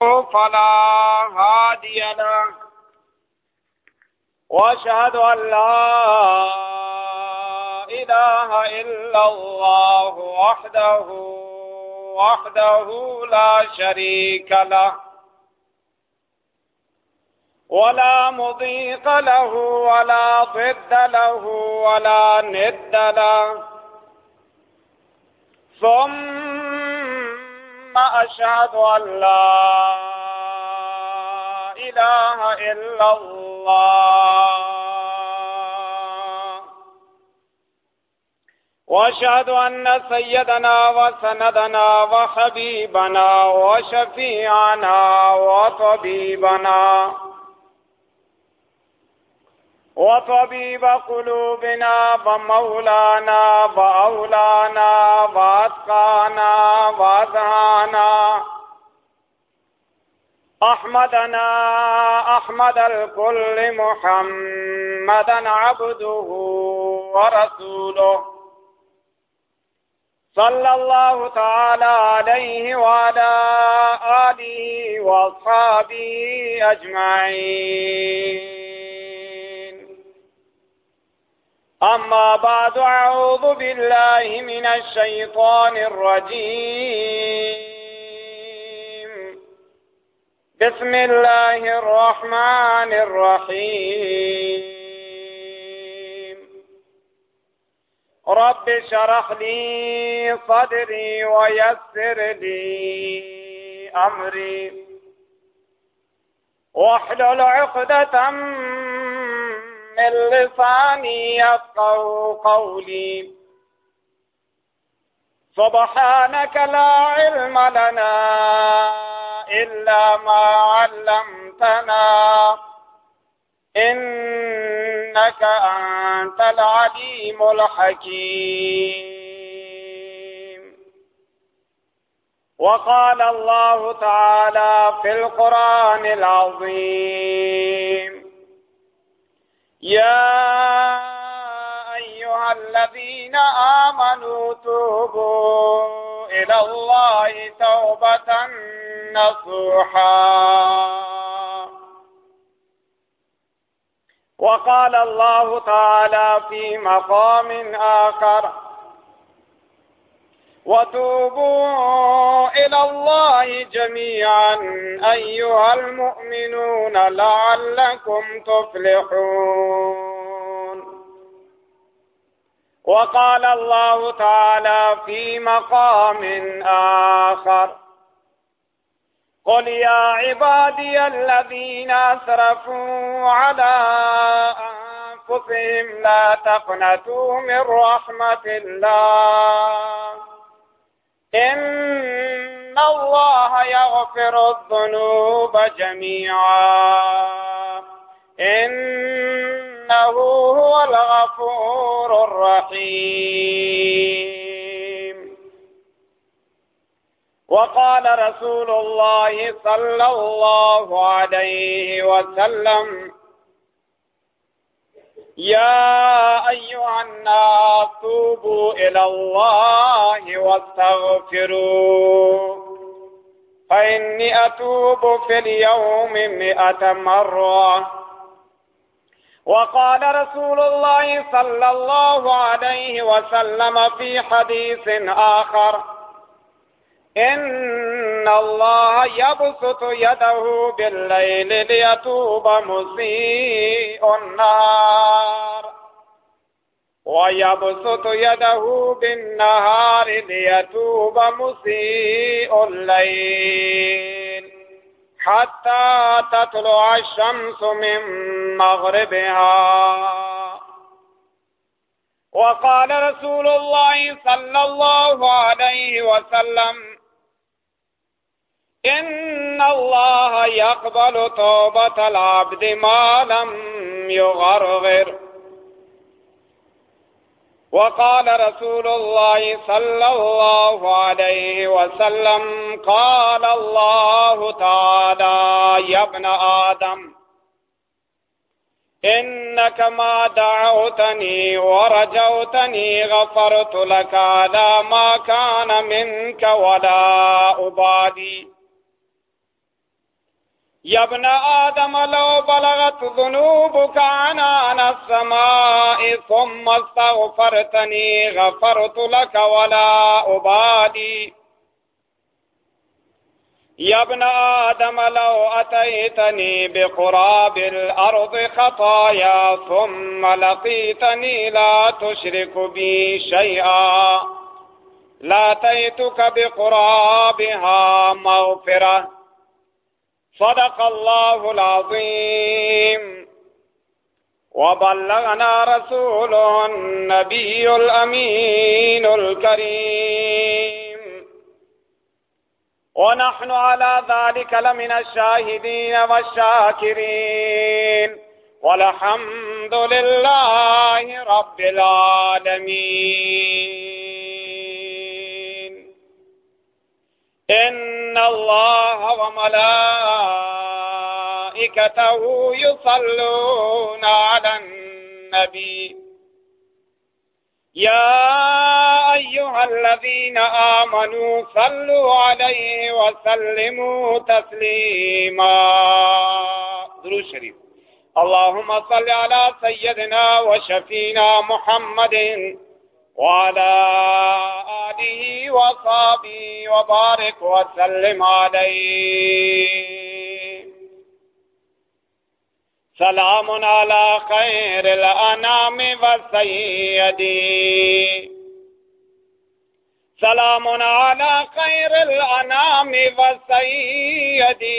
فلا هادي له وأشهد أن لا إله إلا الله وحده وحده لا شريك له ولا مضيق له ولا ضد له ولا ند له. ثم أشهد أن لا إله إلا الله. وأشهد أن سيدنا وسندنا وحبيبنا وشفيعنا وطبيبنا وطبيب قلوبنا ومولانا وأولانا وأتقانا وأذهانا. أحمدنا أحمد الكل محمدا عبده ورسوله. صلى الله تعالى عليه وعلى آله وأصحابه أجمعين. أما بعد أعوذ بالله من الشيطان الرجيم. بسم الله الرحمن الرحيم. رب شرح لي صدري ويسر لي أمري. واحلل عقدة من لساني يفقه قولي. سبحانك لا علم لنا إلا ما علمتنا. إنك أنت العليم الحكيم. وقال الله تعالى في القرآن العظيم يا أيها الذين آمنوا توبوا إلى الله توبة نصوحا. وقال الله تعالى في مقام آخر وتوبوا إلى الله جميعا أيها المؤمنون لعلكم تفلحون. وقال الله تعالى في مقام آخر قل يا عبادي الذين أسرفوا على أنفسهم لا تقنتوا من رحمة الله. إن الله يغفر الذنوب جميعا. إنه هو الغفور الرحيم. وقال رسول الله صلى الله عليه وسلم يا أيها الناس توبوا إلى الله واستغفروا. فإني أتوب في اليوم مئة مرة. وقال رسول الله صلى الله عليه وسلم في حديث آخر الله يبسط يده بالليل ليتوب مسيء النار ويبسط يده بالنهار ليتوب مسيء الليل حتى تطلع الشمس من مغربها وقال رسول الله صلى الله عليه وسلم إن الله يقبل توبة العبد ما لم يغرغر. وقال رسول الله صلى الله عليه وسلم قال الله تعالى يا ابن آدم إنك ما دعوتني ورجوتني غفرت لك على ما كان منك ولا أبادي. يا ابن آدم لو بلغت ذنوبك عنان السماء ثم استغفرتني غفرت لك ولا أبادي يا ابن آدم لو أتيتني بقراب الأرض خطايا ثم لقيتني لا تشرك بي شيئا. لاتيتك بقرابها مغفرة. صدق الله العظيم. وبلغنا رسوله النبي الأمين الكريم. ونحن على ذلك لمن الشاهدين والشاكرين. والحمد لله رب العالمين. إن الله وملائكته يصلون على النبي. يا أيها الذين آمنوا صلوا عليه وسلموا تسليما. ذرو شريف. اللهم صل على سيدنا وشفينا محمد وعلى آله وصحبه وبارك وسلم عليه. سلام على خير الأنام وسيدي سلام على خير الأنام وسيدي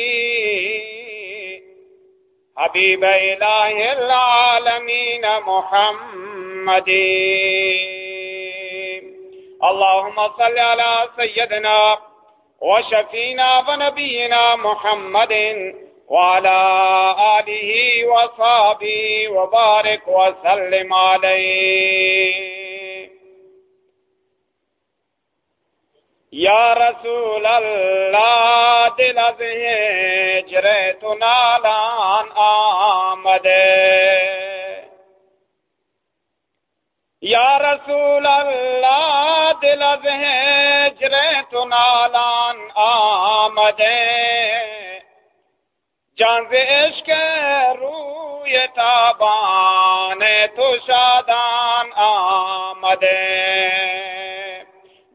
حبيب إله العالمين محمد. اللهم صل على سيدنا وشفينا ونبينا محمد وعلى آله وصحبه وبارك وسلم عليه. يا رسول الله دل از هجرت نالان آمده یا رسول اللہ، دل از ہجرت نالان آمده جان عشق روی تابان تو شادان آمده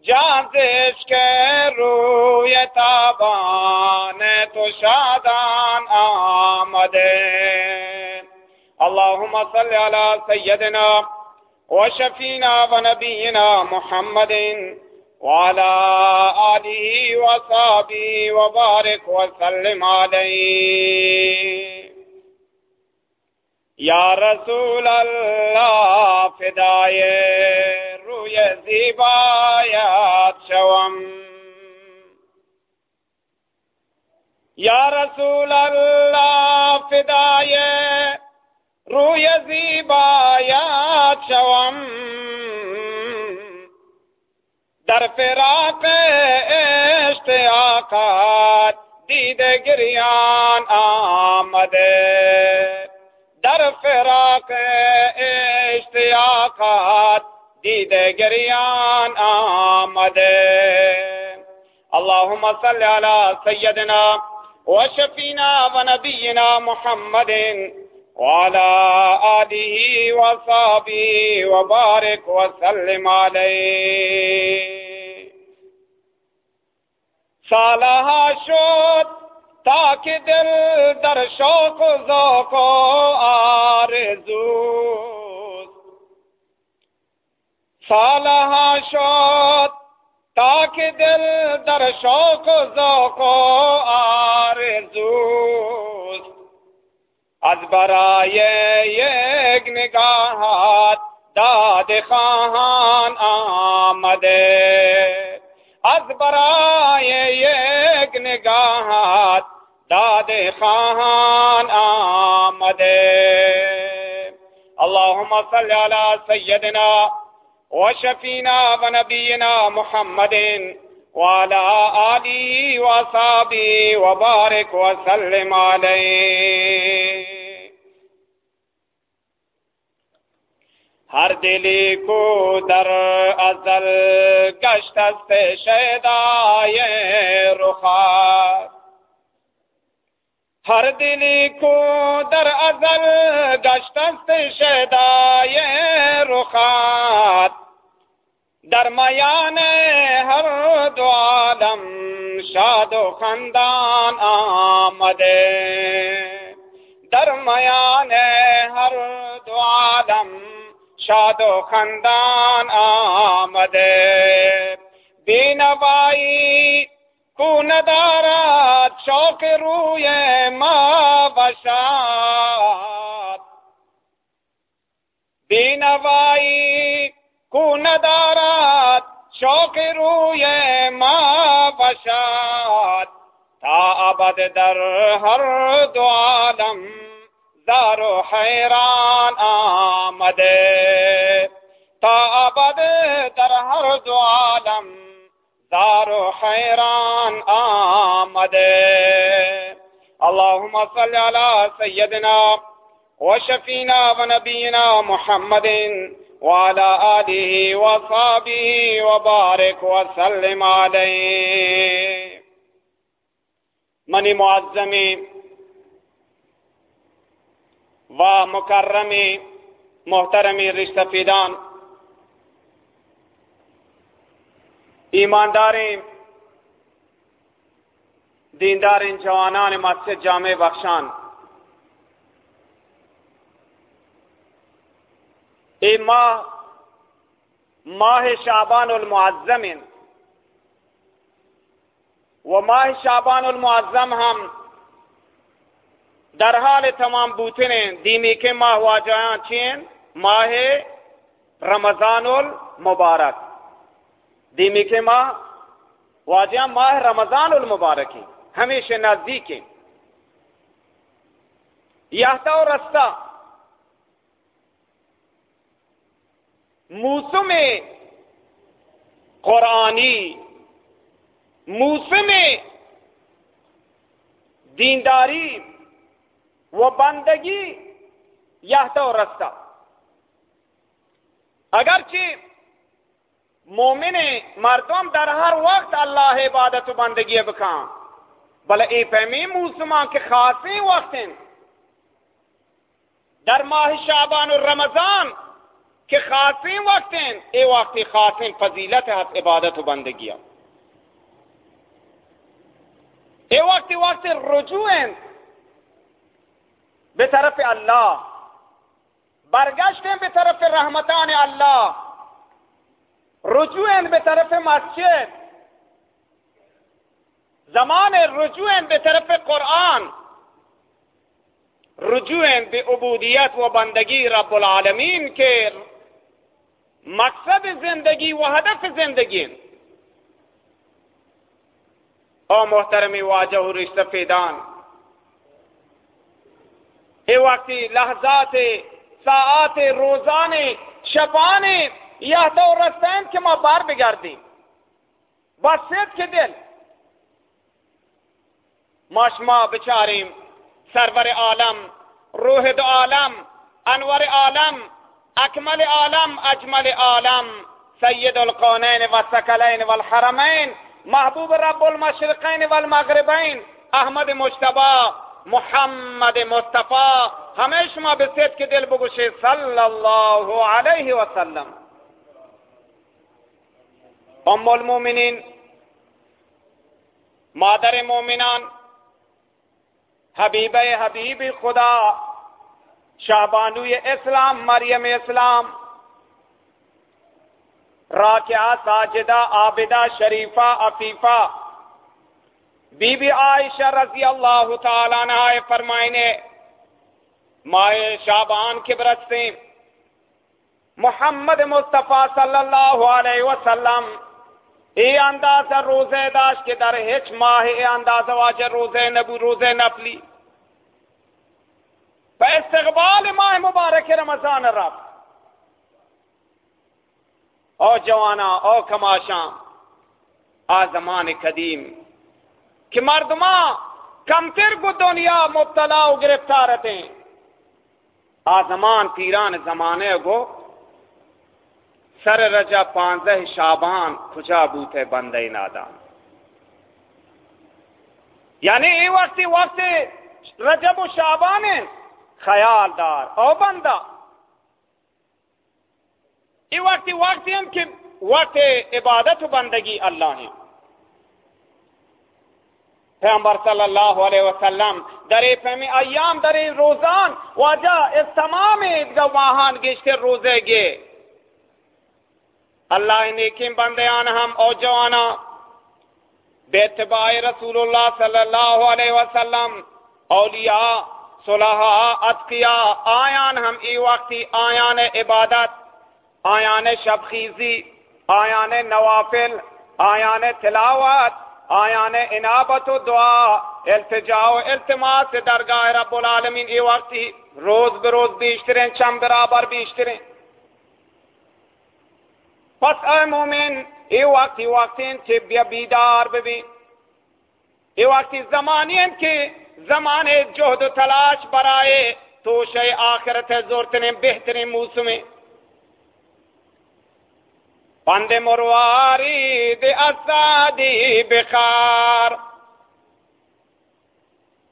جان عشق روی تابان تو شادان آمده اللهم صل على سيدنا وشفينا ونبينا محمد وعلى آله وصحبه وبارك وسلم عليه. يا رسول الله فداي روی زیبایت شوم. یا رسول الله فدای روی زیبایت شوم در فراق اشتیاقات دید گریان آمده در فراق اشتیاقات دید گریان آمده اللهم صل على سيدنا وشفينا ونبينا محمد وعلى آله وصحبه وبارك وسلم عليه. سالها شد تاک دل در شوق و ذوق و آرزو. سالها شد تاک دل در شوق و ذوق و آرزو. از برای یک نگاهات داد خواهان آمده از برای یک نگاهات داد خواهان آمده اللهم صل على سيدنا وشفينا ونبينا محمد وعلى آله وصحبه وبارك وسلم عليه ہر دلی کو در ازل گشت است شیدائے رخار۔ ہر دلی کو در ازل گشتست شدای رخات در میان ہر دو عالم شاد و خندان آمدے۔ در شاد و خندان آمدے بینوائی کو ندارد شوق روی ما بشاد بینوائی کو ندارد شوق روی ما بشاد تا ابد در ہر دو عالم زار و حیران آمده ہر دو عالم دار و حیران آمده. اللهم صل على سيدنا وشفينا ونبينا محمد وعلى آله وصحبه وبارك وسلم عليه. منی معظمی و مکرمی محترمی رشتہ فیدان ایمانداریم دیندارین جوانان مسجد جامع بخشان. ای ماه ماه شعبان المعظم و ماه شعبان المعظم هم در حال تمام بوتن دیمی که ماه واجهان چین؟ ماه رمضان المبارک دیمی کے ماہ واجہ ماہ رمضان المبارکی، ہمیشہ نزدیک یہ رستہ۔ موسم قرآنی۔ موسم دینداری و بندگی یہ رستہ۔ اگرچہ مومن مردم در هر وقت الله عبادت و بندگی بکن. بل ای فهمی موسمان که خاصی وقتن. در ماه شعبان و رمضان که خاصی وقتن. ای وقتی خاصی فضیلت هست عبادت و بندگی. ای وقتی وقت رجوع به طرف الله. برگشتن به طرف رحمتان الله. رجوع به طرف مسجد. زمان رجوع به طرف قرآن. رجوع به عبودیت و بندگی رب العالمین که مقصد زندگی و هدف زندگی. او محترمی واجه و رشته فیدان ای وقتی لحظات، ساعات روزانه شبانه یہ تو رستین کہ ما بار بگردیم. با سید کے دل. ماشما بچاریم. سرور عالم، روح دو عالم، انور عالم، اکمل عالم، اجمل عالم، سید القونین و سکلین والحرمین محبوب رب المشرقین والمغربین احمد مجتبا محمد مصطفیٰ ہمیشہ ما بسید کے دل بگوشے صلی اللہ علیہ وسلم ام المومنین مادر مومنان حبیب حبیب خدا شہبانوی اسلام، مریم اسلام، راکعہ، ساجدہ، عابدہ، شریفہ، عفیفہ۔ بی بی عائشہ رضی اللہ تعالیٰ عنہ فرمائنے، مائے شابان کے برس سے، محمد مصطفیٰ صلی اللہ علیہ وسلم ای اندازه روزه داشت که در هیچ ماه ای اندازه واجه روزه نبو روزه نفلی۔ به استقبال ماه مبارک رمضان رفت او جوانا، او کماشان آزمان قدیم کہ مردما کمتر کو دنیا مبتلا و گرفتارت ہیں آزمان پیران زمانے کو سر رجا پانزہ شابان، کجا بوتے بندے نادان؟ یعنی ای وقت وقت رجب و شعبان خیال دار او بندہ۔ یہ وقتی وقتی ہم کہ وقت عبادت و بندگی اللہ ہیں۔ پیغمبر صلی اللہ علیہ وسلم در فہمی ایام، در روزان، واجہ اس تمام گواہان گشتے روزے گے اللہ نیکیم بندیان ہم، او جوانا، بے رسول اللہ صلی اللہ علیہ وسلم، اولیاء، صلحاء، اتقیاء، آیان ہم ای وقتی، آیان عبادت، آیان شبخیزی، آیان نوافل، آیان تلاوت، آیان انابت و دعا التجاء و التماس درگاہ رب العالمین ای وقتی، روز بروز بیشترین چم برابر بیشترین۔ پس اے مومن ای وقتی وقتین چی بیا بیدار ببین ای وقتی زمانین کی زمان جہد و تلاش برائے توشہ آخرت زورتنین بہترین موسمیں پند مرواری دے اسادی بخار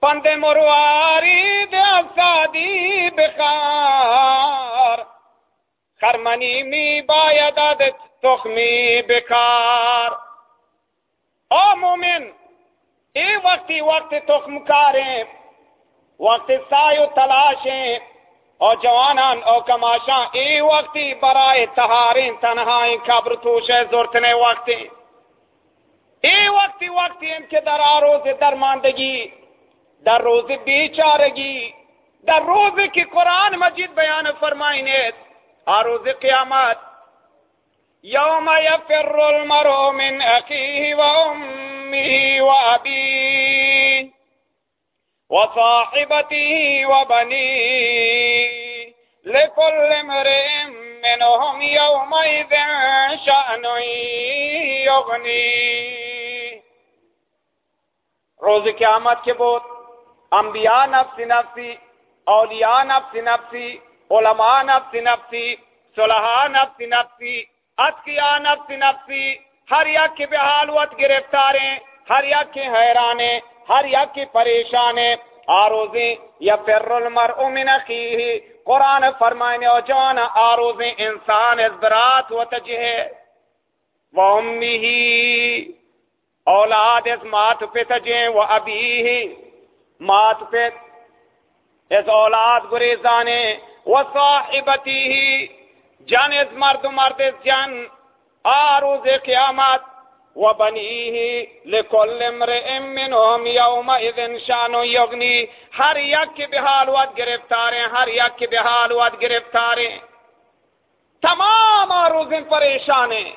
پند مرواری دے اسادی بخار خرمنی می باید تخمی بکار او مومن ای وقتی وقت تخم کاریں وقت سایو تلاشیں او جوانان او کماشان ای وقتی برای تہارین تنہائیں قبر توشے زورتنے وقتی ای وقتی وقتی ان کے در آروز درماندگی در روز بیچارگی در روز کی قرآن مجید بیان فرمائنیت آروز قیامت. یوم یفر المرء من اخیه و امی و ابی وصاحبته وبنيه لكل امرئ منهم يومئذ شأن يغني روز قیامت کے بود انبیاء نفس نفسی، اولیاء نفس نفسی علماء نفس نفسی صلحاء نفس نفسی اتقیاء نفس نفسی ہر یک کی بحالوت گرفتاریں ہر یک کی حیرانے ہر یک کی پریشانے آروزیں یا فر المرء من اخیه قرآن فرمائنے او جوان آروزیں انسان ازبرات و تجہے و امی ہی اولاد از مات پہ تجھیں و ابی ہی مات پہ از اولاد گریزانے و صاحبتی ہی جن از مرد مرد از جن آروز قیامت وبنيه لكل امرئ منهم يومئذ شان يغني ہر یک کے بحال وقت گرفتار ہیں ہر یک کے بحال وقت گرفتار ہیں تمام آروزیں پریشان ہیں۔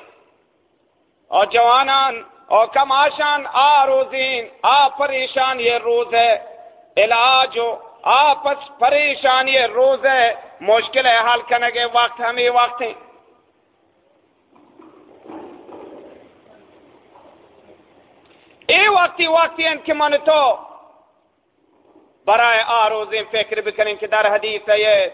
اور جوانان، اور کماشان، آروزین، آ پریشان یہ روز ہے، علاج ہو آپس پریشان یہ روز ہے مشکل ہے حل کرنے کے وقت ہمیں وقت ہیں۔ ای وقتی وقتی ان که من تو برای آروزین فکر بکنیم که در حدیث ہے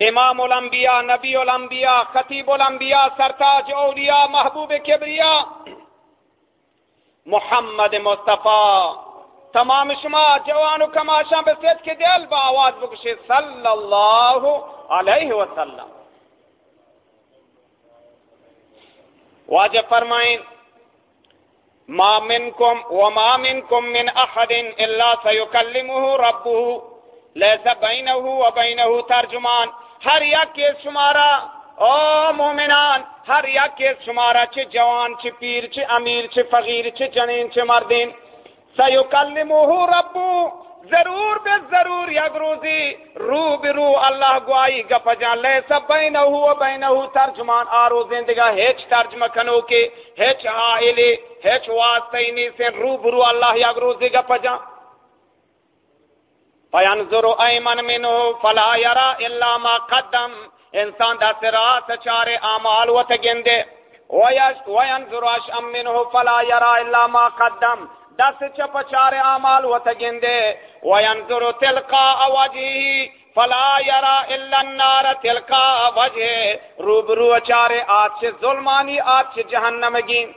امام الانبیاء، نبی الانبیاء، خطیب الانبیاء، سرتاج اولیاء، محبوب کبریا، محمد مصطفی تمام شما جوان و کماشان به صدق دل با آواز بکشید صلی اللہ علیہ وسلم. واجب فرمائیں، ما منكم وما منكم من أحد إلا سيكلمه ربه ليس بينه وبينه ترجمان. ہر یک کے شمارا، او مومنان، ہر یک کے شمارا چھ جوان چھ پیر چھ امیر چھ فقیر چھ جنین چھ مردین. سیکلمه ربه ضرور بے ضرور یک روزی رو برو اللہ گوائی گپ جان لے، سب بینہ و بینہ ترجمان آرو زندگا، ہیچ ترجمہ کنو کے، ہیچ حائلی ہیچ واسطینی سے رو برو اللہ یک روزی گپ جان۔ فینظر ایمن منو فلا یرا الا ما قدم۔ انسان دا سرات چارے آمال و تگندے وینظر اشم منو فلا یرا الا ما قدم۔ دس چپ چار اعمال و تگندے وینظر تلقا وجهه فلا يرى الا النار تلقا وجه روبرو چار آج سے ظلمانی، آج سے جہنم گین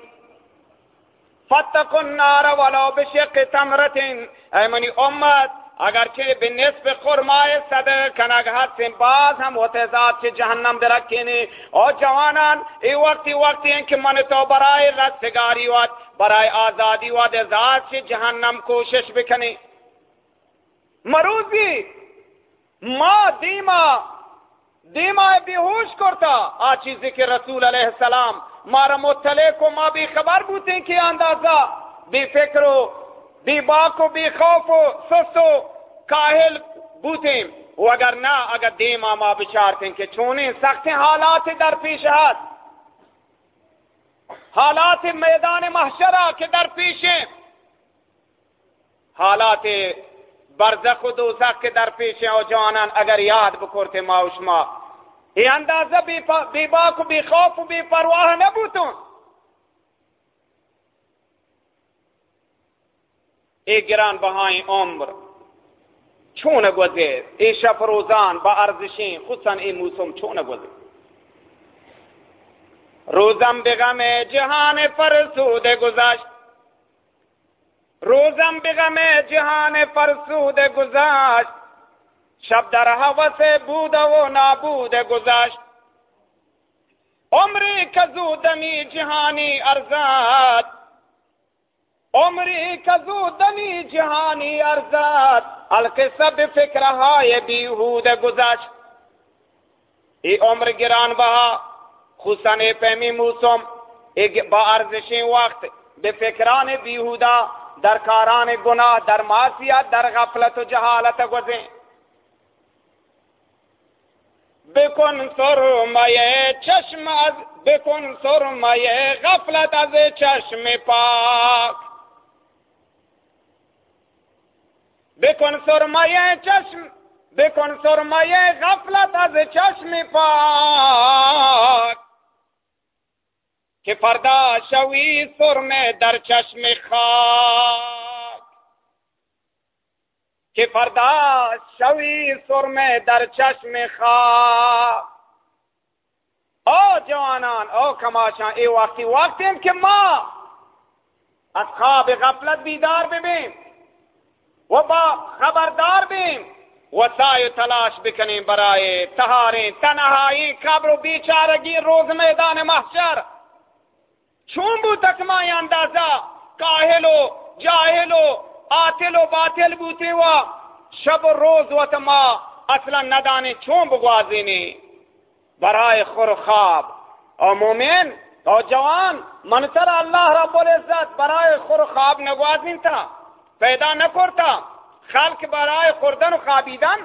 فتق النار ولو بشق تمرتن اے منی امت اگرچہ به نصف خرمای صدق کنگ هستیم باز هم وتزاد چه جهنم درکنی او جوانان، ای وقتی وقتی این که من تو برای رستگاری وات برای آزادی وات ذات چه جهنم کوشش بکنی۔ مروزی، ما دیما دیما بیهوش کرتا۔ آ چیزی که رسول علیه السلام ما را مطلع کو ما بی خبر بودیں کہ اندازہ بی فکر و بی باک و بی خوف و سست و کاہل بودیں و اگر نہ اگر دیما ما بچارتے کہ چونے سخت حالات در پیش ہاتھ حالات میدان محشرہ کے در پیش حالات برزخ و دوزخ کے در پیش ہیں۔ اور اگر یاد بکرتے ما اشما یہ اندازہ بی باک و بی خوف و بی پرواہ نبوتون۔ ای گران بهایی عمر چون گذر ای شب روزان با ارزشین خصوصا ای موسم چون گذر روزم به غم جهان فرسوده گذشت. روزم به غم جهان فرسوده گذشت. شب در حوث بود و نابود گذشت. عمری که زودمی جهانی ارزاد عمری که زودمی جهانی ارزاد القصه به فکرهای بیهود گذشت۔ ای عمر گران بها خصوصا پیمی موسم با ارزش وقت به فکران بیهودا در کاران گناه در معصیت، در غفلت و جهالت گذین بکن سرمایه چشم از بکن سرمایه غفلت از چشم پاک۔ بکن سرمایه چشم بکن سرمایه غفلت از چشم پاک که فردا شوی سرمه در چشم خاک که فردا شوی سرمه در چشم خاک او جوانان او کماشان ای وقتی وقتی که ما از خواب غفلت بیدار ببین و با خبردار بیم. و سای تلاش بکنیم برای تهاری تنهایی قبر و بیچارگی روز میدان محشر. چون بود تکمای اندازه؟ کاهل و جاهل و آتل و باطل بودی و شب و روز و تما اصلا ندانی چون بگوازینی. برای خور خواب. او مومن او جوان منتر اللہ رب العزت برای خور خواب نگوازین تا. پیدا نکرتا خلق برای خوردن و خوابیدن.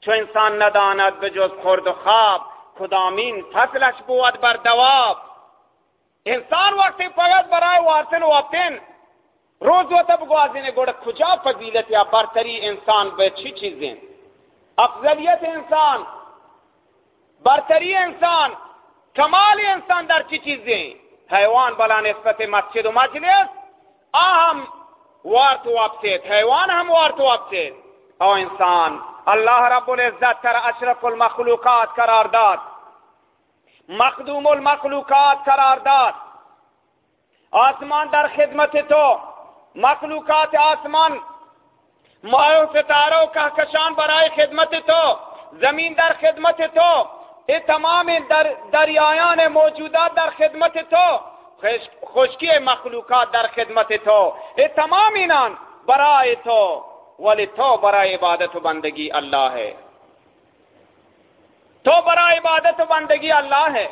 چو انسان نداند به جز خورد و خواب کدامین فصلش بود بر دواب. انسان وقتی فقط برای وارتن و اپتن روز و تب گوازین گوڑا کجا فضیلت یا برتری انسان به چی چیزیں افضلیت انسان برتری انسان کمال انسان در چی چیزیں حیوان بلا نسبت مسجد و مجلس آہم وار تو حیوان ہم وار تو اپسید او انسان، اللہ رب العزت تر اشرف المخلوقات قرار داد۔ مخدوم المخلوقات قرار داد۔ آسمان در خدمت تو، مخلوقات آسمان۔ مایو ستاروں کا برائے خدمت تو، زمین در خدمت تو یہ تمام در دریایان موجودات در خدمت تو۔ خشکی مخلوقات در خدمت تو. یہ تمام اینان برائے تو، ولی تو برائے عبادت و بندگی اللہ ہے. تو برائے عبادت و بندگی اللہ ہے.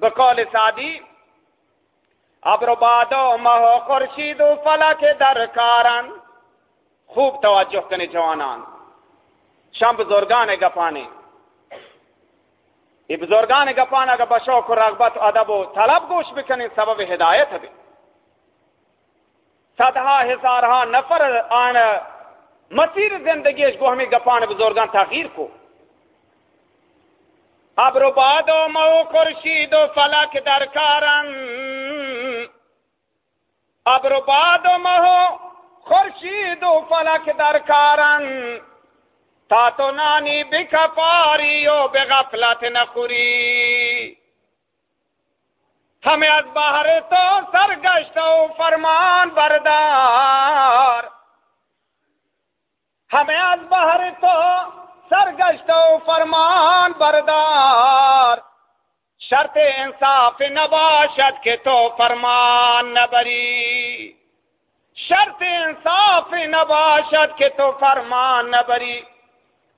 بقول سادی ابر بادو مہو خورشید و فلک درکارن. خوب توجہ کنے جوانان. شام بزرگان گپانے ای بزرگان گپان اگر بشوق و رغبت و ادب و طلب گوش بکنین سبب ہدایت بھی صدها ہزارها نفر آن مسیر زندگیش گو ہمیں گپان بزرگان تغییر کو ابر و باد و مو خورشید و فلک درکارن ابر و باد و مو خورشید و فلک درکارن تا تو نانی بکفاری و بغفلت نخوری. ہمیں از باہر تو سرگشت و فرمان بردار. ہمیں از باہر تو سرگشت و فرمان بردار. شرط انصاف نباشد کے تو فرمان نبری. شرط انصاف نباشد کے تو فرمان نبری.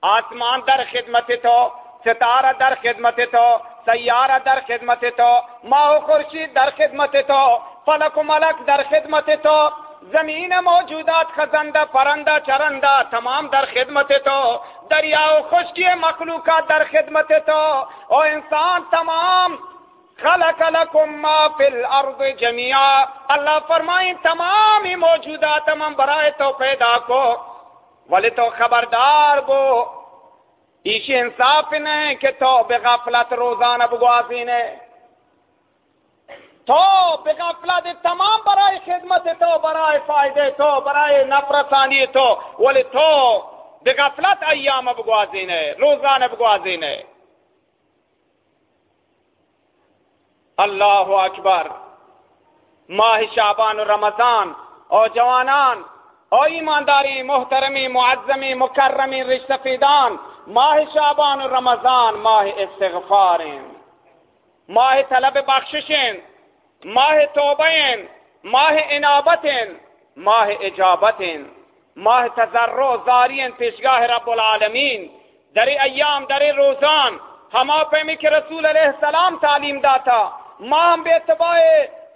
آسمان در خدمت تو، ستارہ در خدمت تو، سیارہ در خدمت تو، ماہ و خورشید در خدمت تو، فلک و ملک در خدمت تو، زمین موجودات خزندہ، پرندہ، چرندہ تمام در خدمت تو، دریا و خشکی مخلوقات در خدمت تو، او انسان تمام خلق لکم ما فی الارض جميعا اللہ فرمائیں تمام موجودات تمام برائے تو پیدا کو۔ ولی تو خبردار بو. ایشی انصاف نہیں کہ تو بغفلت روزانہ بگوازی نے. تو بغفلت تمام برائے خدمت تو، برائے فائدے تو، برائے نفرسانی تو. ولی تو بغفلت ایام بگوازی نے، روزانہ بگوازی نے. اللہ اکبر. ماہ شعبان و رمضان. او جوانان آی ایمانداری محترمی معظمی مکرمی رشتفیدان ماه شعبان و رمضان ماه استغفارین. ماه طلب بخششین ماه توبهین ماه انابتین ماه اجابتین. ماه تضرع زارین پیشگاه رب العالمین در ایام در روزان. همه پیمی که رسول علیه السلام تعلیم داتا. ما هم به اتباع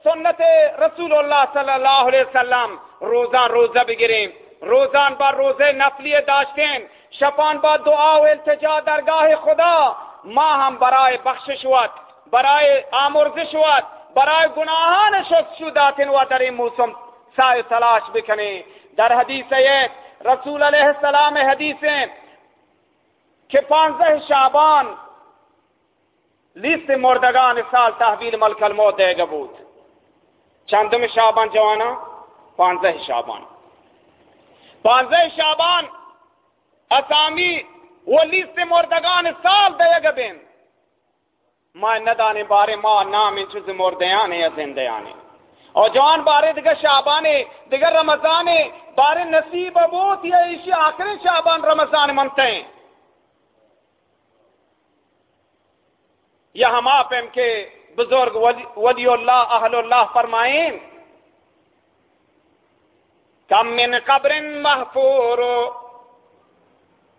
سنت رسول الله صلی الله علیه وسلم. روزه روزه بگیریم. روزان با روزه نفلی داشتیم شبان با دعا و التجا درگاه خدا. ما هم برای بخشش وات برای آمرزش وقت برای گناهان شست شداتین و در این موسم سعی تلاش بکنیم. در حدیث یک رسول علیه السلام حدیث که پانزده شعبان لیست مردگان سال تحویل ملک الموت دیگه بود. چندم شعبان جوانا پانزہ شعبان۔ پانزہ شعبان اسامی وہ لیست مردگان سال دے گا بین۔ ما ندانے بارے ما نام چیز مردیانے یا زندیانے اور جوان بارے دیگر شعبانے دیگر رمضانے بارے نصیب ابوت یا اسی آخری شعبان رمضان منتے ہیں۔ یا ہم آپ ایم کے بزرگ، ولی اللہ، اہل اللہ فرمائیں، کم من قبر محفور،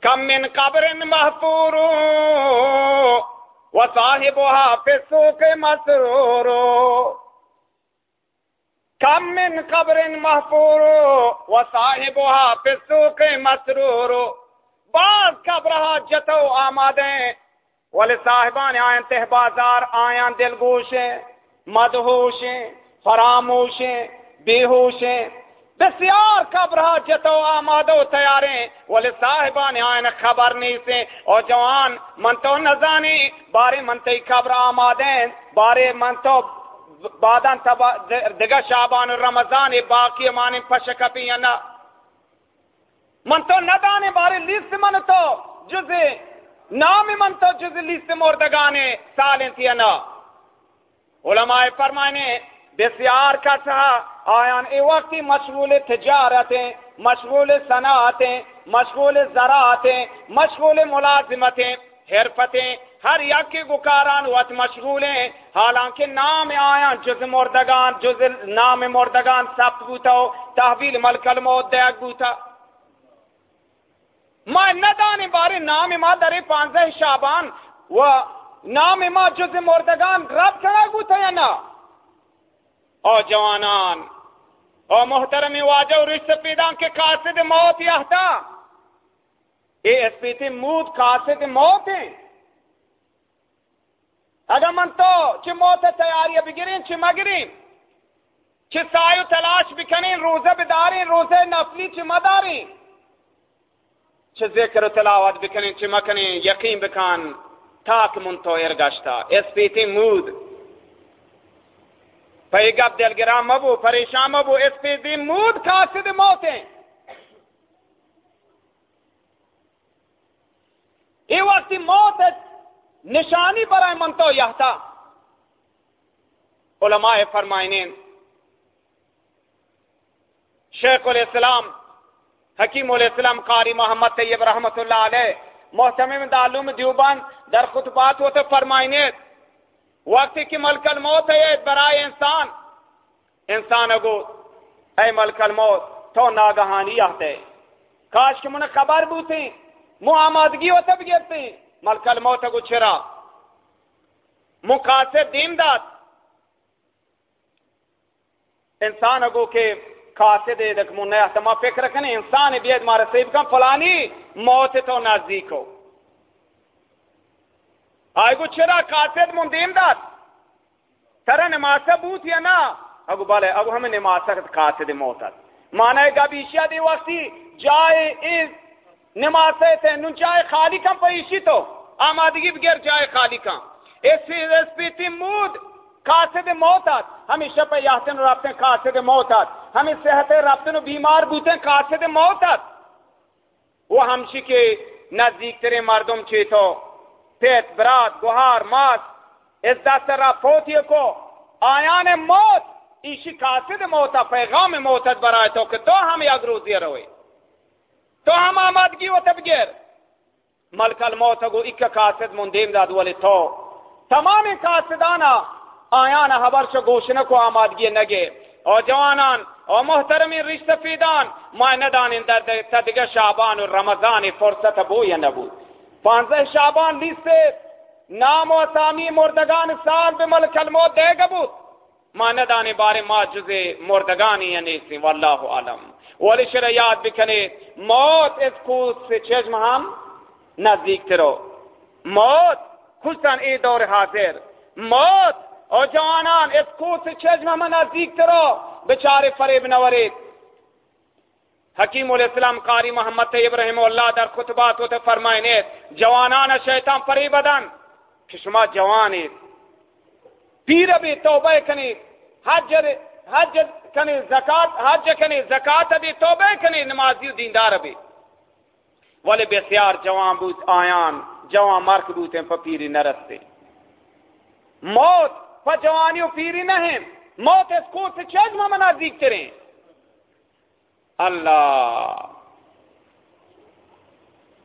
کم من قبر محفور، وصاحبها في السوق مسرور، کم من قبر محفور، وصاحبها في السوق مسرور، بعض قبرها جتو آمادیں ولی صاحبان آئیں تہ بازار آیاں دلگوشیں، مدہوشیں، فراموشیں، بیہوشیں۔ بسیار قبر جتو آماد و تیاریں۔ ولی صاحبان آئین خبر نہیں سے او جوان، من تو نزانی، بارے من تی قبر آمادیں بارے من تو بعدان دگا شعبان رمضان باقی مانی پشکپی یا نا من تو ندانے بارے لیست من تو جزے نام من تو جز لیست مردگانے سالیں تھی نا علماء فرمانے، بسیار کا سہا آیان ای وقتی مشغول تجارتیں، مشغول صنعتیں، مشغول زراعتیں، مشغول ملازمتیں، حرفتیں، ہر یک کے گکاران وقت مشغول ہیں حالانکہ نام آیا جز مردگان، جز نام مردگان ثبت گوتا ہو تحویل ملک الموت دیگ گوتا ما ندانی بارے نام ما در پانزہ شابان و نام ما جز مردگان رب کرا گوتا یا نا او جوانان او محترمی واجہ و رشت پیدان کے قاسد موت یہتا اے اس پیتی موت قاسد موت ہیں اگر من تو چی موت تیاری بگرین چی مگرین چی سایو تلاش بکنین روزہ بدارین روزہ نفلی چی مدارین؟ چی ذکر و تلاوت بکنین چی مکنین، یقین بکن تاک من تو ارگشتا، اس پیتی مود. پئی گپ دل گرام مبو، پریشان مبو، اس پہ دی مود قاصد موتیں. ای وقتی موت نشانی برای من تو یہتا علماء فرمائنین، شیخ الاسلام حکیم الاسلام قاری محمد طیب رحمت اللہ علیہ، محتمم دعلوم دیوبان در خطبات ہوتے فرمائنیت وقتی کی ملک الموت ہے برائے انسان انسان اگو، اے ملک الموت، تو ناگہانی آتے۔ کاش کہ من خبر بوتی مو آمادگی ہوتا بگیرتی، ملک الموت اگو چرا مقاصد دین دات انسان اگو کے قاصد دک من احتما فکر کنی انسان بیاد مارا سیب کن فلانی موت تو نزدیک ہو۔ آئی چرا قاصد من دیم داد؟ ترا نماسا بوت یا نا؟ اگو بالے اگو ہمیں نماسا قاصد موت مانا ہے گا دی وقتی جائے اس نماسے تے نو جائے خالی کم، پیشی تو آمادگی بغیر جائے خالی کم۔ اس پیتی مود قاصد موتات ہمیشہ پہ یاہتن رابطیں قاصد موتات ہمیں صحت رابطن بیمار بوتے قاصد موتات وہ ہمشی کے نزدیک ترے مردم چی تو پیت، برات، گوہار، ماس. اس دست را پوتی کو آیان موت. ایشی قاصد موتا پیغام موتت برای تو کہ تو ہم یک روزی روئی تو ہم آمادگی و تبگیر. ملک الموت گو اکا قاصد مندیم داد ولی تو. تمام قاصدانا آیان حبر چو گوشن کو آمادگی نگے۔ او جوانان، او محترمی رشت فیدان، ما ندانین در تدگه شعبان و رمضان فرصت بو یا نبود۔ پانزه شعبان لیست نام و اسامی مردگان سال به ملک الموت دے بود۔ ما ندانی بارے ما جزے مردگانی یا نیسی واللہ علم ولی شرع یاد بکنے موت اس کوس سے چشم ہم نزدیک ترو موت خوشتن ای دور حاضر۔ موت او جوانان اس کوس چشم ہم نزدیک ترو بچارے فریب نورید حکیم الاسلام قاری محمد طیب رحمہ اللہ در خطبات ہوتے فرمائنیت جوانان شیطان فریب فریبدن کہ شما جوانید پیر بھی توبہ کنید حج حج کنی زکات حج کنی زکات بھی توبہ کنی نمازی دیندار بھی ولی بسیار جوان بود آیان جوان مرک بوتے ہیں پیری نرستے موت پا جوانی و پیری نہیں، موت اس کو سے چیز میں منا دیکھ کریں اللہ۔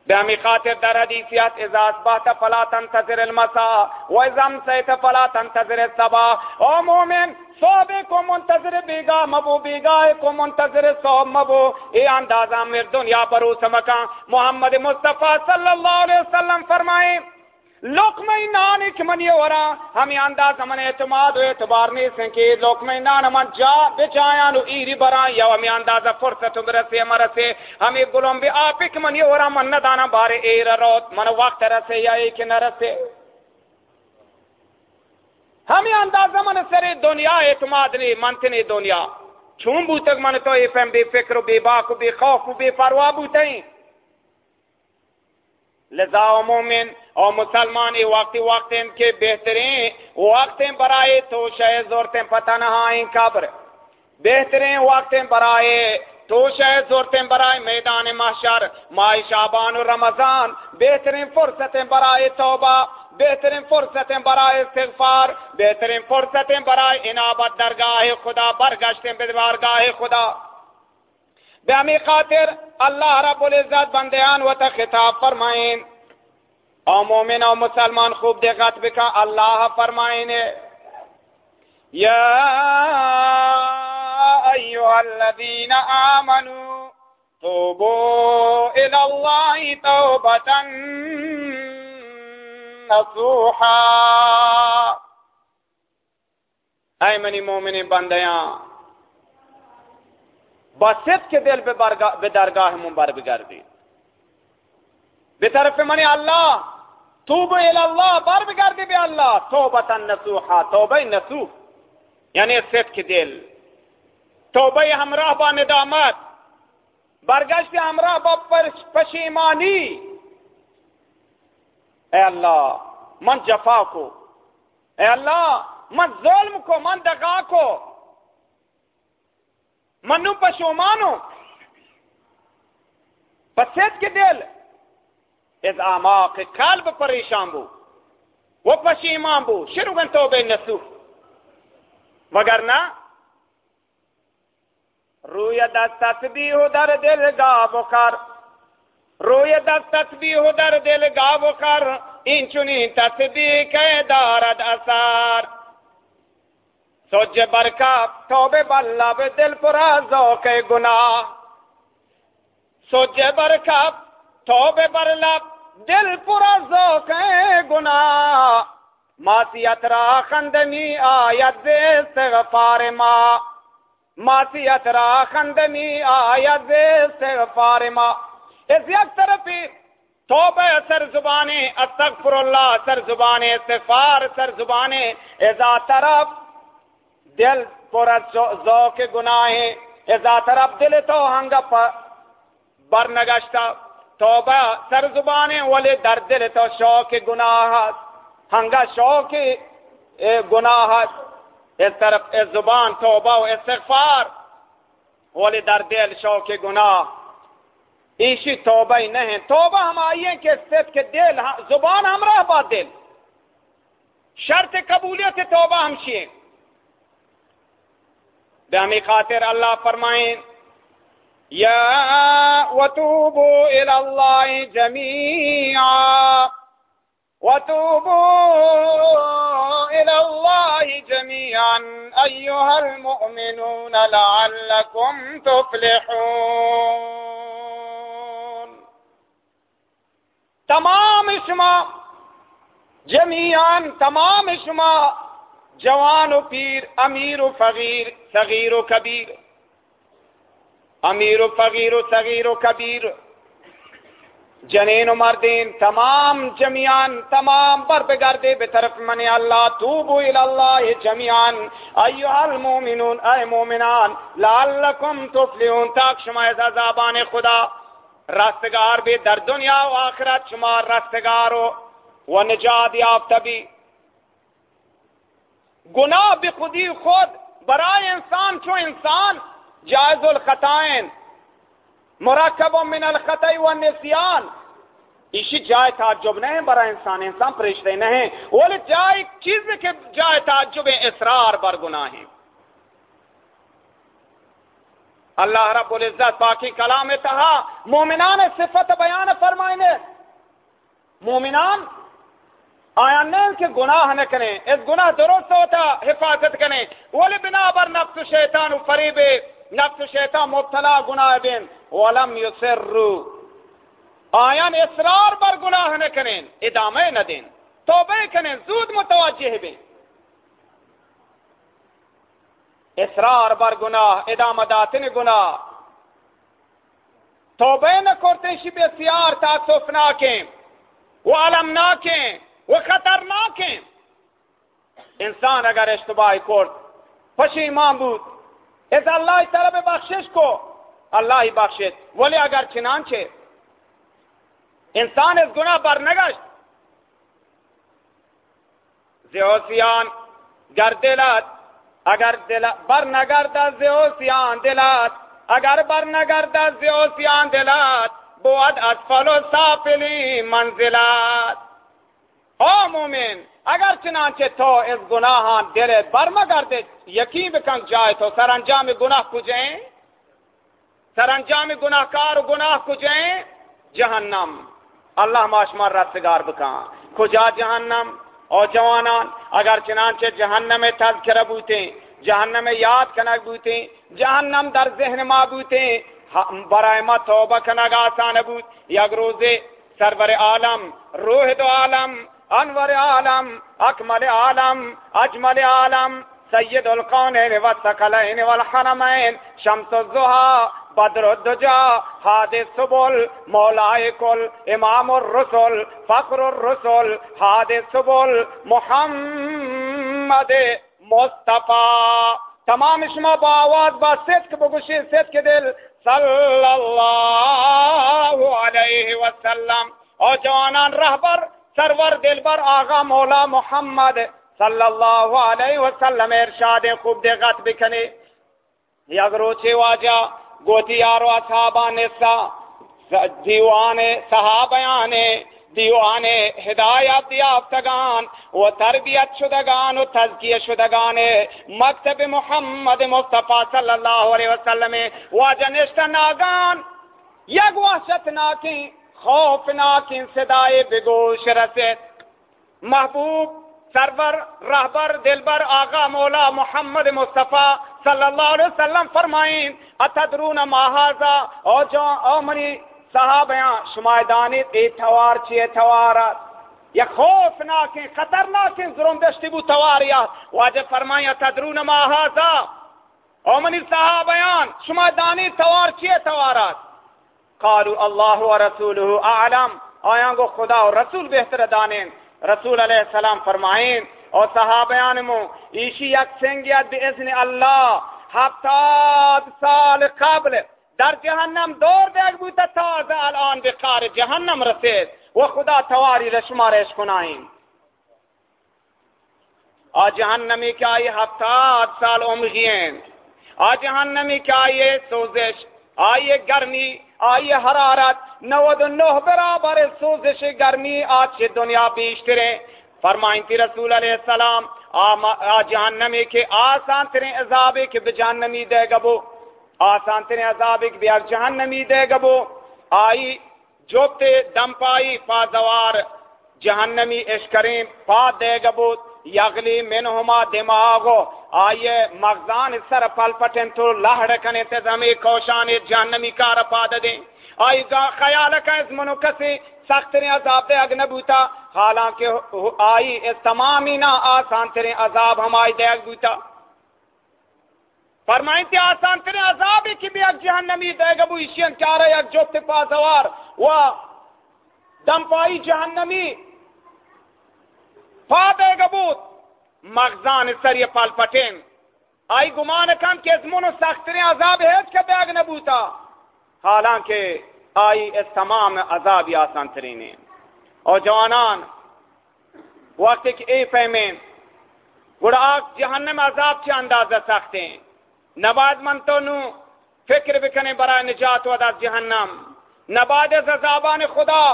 بہمی خاطر در حدیثیات، اذا اصبحت فلا تنتظر المساء، و اذا امسیت فلا تنتظر الصباح۔ او مومن صحبے کو منتظر بیگا، مبو بیگا کو منتظر صحب مبو۔ اے اندازہ میر دنیا پر سمکا محمد مصطفیٰ صلی اللہ علیہ وسلم فرمائیں لوکمئی نان ایک منی ورا ہمیں انداز من اعتماد و اعتبار نہیں سنکے لوکمئی نان من جا بچایا نو ایری برا یا ہمیں انداز فرصت برسے مرسے ہمیں گلوم بے آپ ایک منی ورا من ندانا بارے ایر روت، من وقت رسے یا ایک نہ رسے۔ ہمیں انداز من سر دنیا اعتماد نہیں منتنی دنیا۔ چھون بوتک من تو اے فہم بے فکر و بے باک و بے خوف و بے پرواہ بوتیں۔ لذا و مومن او مسلمان ای وقتی وقتی کے بہترین وقتی برائے تو شاید زورتیں پتہ نہائیں قبر. بہترین وقتی برائے تو شاید زورتیں برائے میدان محشر ماہ شعبان و رمضان. بہترین فرصتیں برائے توبہ. بہترین فرصتیں برائے استغفار. بہترین فرصتیں برائے انابت درگاہ خدا. برگشتیں بدوارگاہ خدا. بہمی خاطر اللہ رب العزت بندیان و تا خطاب فرمائیں۔ او مومن او مسلمان خوب دیکھت بکا، اللہ فرمائیں۔ یا ایوہ الذین آمنوا توبو الاللہ توبتا نصوحا۔ اے منی مومن بندیاں بست کے دل بے درگاہ ممبر بگر دی بے طرف منی اللہ توب اللہ بر بگر دی بے اللہ۔ توبتا نسوحا توبہ نسوح یعنی ست کے دل۔ توبہ ہمراہ با ندامت برگشت ہمراہ با پشیمانی۔ اے اللہ، من جفا کو۔ اے اللہ، من ظلم کو، من دگا کو۔ منو پشومانو پسید کے دل از آماق قلب پریشان بو و پشیمان بو شروع توبه مگر وگرنه روی دست تسبیح در دل گا بکر روی دست تسبیح در دل گا بکر این چنین تسبیح که دارد اثار سوج برکب توبه بلب دل پر از ذوق گناه سوج برکب توبه بر دل پر از ذوق گناه معصیت را خندنی آید استغفار ما۔ معصیت را خندنی آید استغفار ما۔ اس یک طرفی توبہ سر زبانے، استغفر اللہ سر زبانے، استغفار سر زبانے۔ ازا طرف دل پر ذوق گناہ ازا طرف دل تو ہنگا برنگشتا توبہ سر زبانے ولی در دل تو شوق گناہ ہنگا شوق گناہ اس طرف اس زبان توبہ و استغفار، ولی در دل شوق گناہ۔ ایشی توبہ ہی نہیں، توبہ ہم آئیے کہ صرف کے دل، زبان ہمراہ با دل۔ شرط قبولیت توبہ ہم شیئے۔ بہمی خاطر اللہ فرمائیں یا وتوبو الاللہ جمیعا وتوبوا إلى الله جميعا أيها المؤمنون لعلكم تفلحون. تمام شما جميعا تمام شما جوان و پیر، امیر و فقیر، صغیر و کبیر. امیر و فقیر و صغیر و کبیر. جنین و مردین، تمام جمیان تمام بر بگردے بے طرف من اللہ، توبو الاللہ جمیان ایوہ المومنون، اے مومنان، لعلکم تفلیون تاک شما از عذابان خدا. رستگار بھی در دنیا و آخرت شما رستگار و نجات یافت بھی گناہ بخودی خود برای انسان چو انسان؟ جائز الخطائن، مرکب من الخطی و نسیان اسی جائے تعجب نہیں برا انسان انسان پریشتے نہیں۔ ولی جائے چیز کے جائے تعجب اسرار بر گناہ اللہ رب العزت پاکی کلام تہا۔ مومنان صفت بیان فرمائنے۔ مومنان آیا نہیں کہ گناہ نہ کریں، اس گناہ درست ہوتا، حفاظت کریں۔ ولی بنا بر نفس شیطان فریب، نفس شیطان مبتلا گناہ بین ولم یسرو آیان اصرار بر گناہ نہ کریں، ادامہ نہ دیں توبہ کریں، زود متوجہ بیں اصرار بر گناہ ادامہ داتن گناہ۔ توبہ نہ کرتے شی بسیار تاسف ناکیں وہ علم ناکیں وہ خطرناکیں انسان اگر اشتباہ کرد پشیمان بود، اس اللہ طلب بخشش کو، اللہ ہی بخشت۔ ولی اگر چنانچہ انسان اس گناہ پر نگشت زیوسیان گر دلت اگر دل بر نگرد زیوسیان دلت اگر بر نگرد زیوسیان دلت بود اسفل و سافلی منزلت او مومن، اگر چنانچہ تو اس گناہان دل بر مگرد یقین بکن جائے تو سر انجام گناہ کجیں سر انجام گناہ کار و گناہ کجیں جہنم۔ اللہ ماشمار رستگار بکان کجا جہنم؟ او جوانان، اگر چنانچہ جہنم تذکر بوتے جہنم یاد کنک بوتے جہنم در ذہن ما بوتے برائے ما توبہ کنک آسان بوت۔ یک روزے سرور عالم، روح دو عالم انور عالم، اکمل عالم، اجمل عالم، سید القونین والسکلین والحرمین شمس الزہا بدر الدجا، حادث سبل مولائے کل امام الرسل فقر الرسل، حادث سبل، محمد مصطفیٰ۔ تمام شما با آواز، با صدق بگوشی، صدق دل، صلی اللہ علیہ وسلم۔ او جوانان رہبر سرور دلبر آغا مولا محمد صلی اللہ علیہ وسلم ارشاد خوب دغت بکنے یک روچے واجہ، گوتی یارو اصحابان نسا، دیوان صحابیان، دیوان ہدایت یافتگان و تربیت شدگان و تزکیه شدگان۔ مکتب محمد مصطفی صلی اللہ علیہ وسلم واجہ نشتن آگان یک وحشت ناکی خوف ناکی صدای بگوش رسید محبوب، سرور، رہبر، دلبر آغا مولا محمد مصطفیٰ صلی اللہ علیہ وسلم فرمائیں، اتدرون ماہازا او جو او منی صحابیاں شمایدانی ای توار چیئے توارات یا خوفناکیں خطرناکیں ظلم دشتی بو تواریا واجب فرمائیں، اتدرون ماہازا او منی صحابیان شمایدانی توار چیئے توارات قالوا اللہ و رسولہ اعلم آیاں گو خدا و رسول بہتر دانیں رسول علیہ السلام فرمائیں اور صحابیان مو ایشی یک سنگیت بی اذن اللہ، ہفتاد سال قبل در جہنم دور دیکھ بوتا تازہ الان بقار جہنم رسید. و خدا تواری رشمارش کنائیں آ جہنمی کیا یہ ہفتاد سال عمرین. آ جہنمی کیا یہ سوزش. آئیے گرمی. آئیے حرارت نود نو برابر سوزش گرمی آج دنیا بیشترے فرمائیں تی رسول علیہ السلام آ جہنمی کے آسان ترین عذابی کے بجہنمی دے گبو۔ آسان ترین عذابی کے بیار جہنمی دے گبو۔ آئی جو تے دم پا دوار جہنمی اشکرین پا دے گبو۔ یغلی منہما دماغو، آئیے مغزان سر پل پٹن تو لہڑ کنے تے زمی کوشان جہنمی کار پا دیں۔ آئی گا خیال کا اس منو کسی سخت نے عذاب دے اگ نبوتا۔ حالانکہ آئی اس تمامی نہ آسان تیرے عذاب ہم آئی دے اگ بوتا۔ فرمائیں تی آسان تیرے عذاب کی بھی اگ جہنمی دے گا بو ایشین کیا رہے اگ جو تے پاسوار و دم پائی جہنمی۔ پا دے مغزان سر یہ پال آئی گمان کم کہ اس منو سخت عذاب ہے اس کے بے اگ نبوتا۔ حالانکہ آئی اس تمام عذاب آسان ترین اور جوانان وقت ایک اے فہمیں گڑا آگ جہنم عذاب چے اندازہ سکتے ہیں۔ نباد من تو نو فکر بکنے برای نجات و از جہنم۔ نباد از عذابان خدا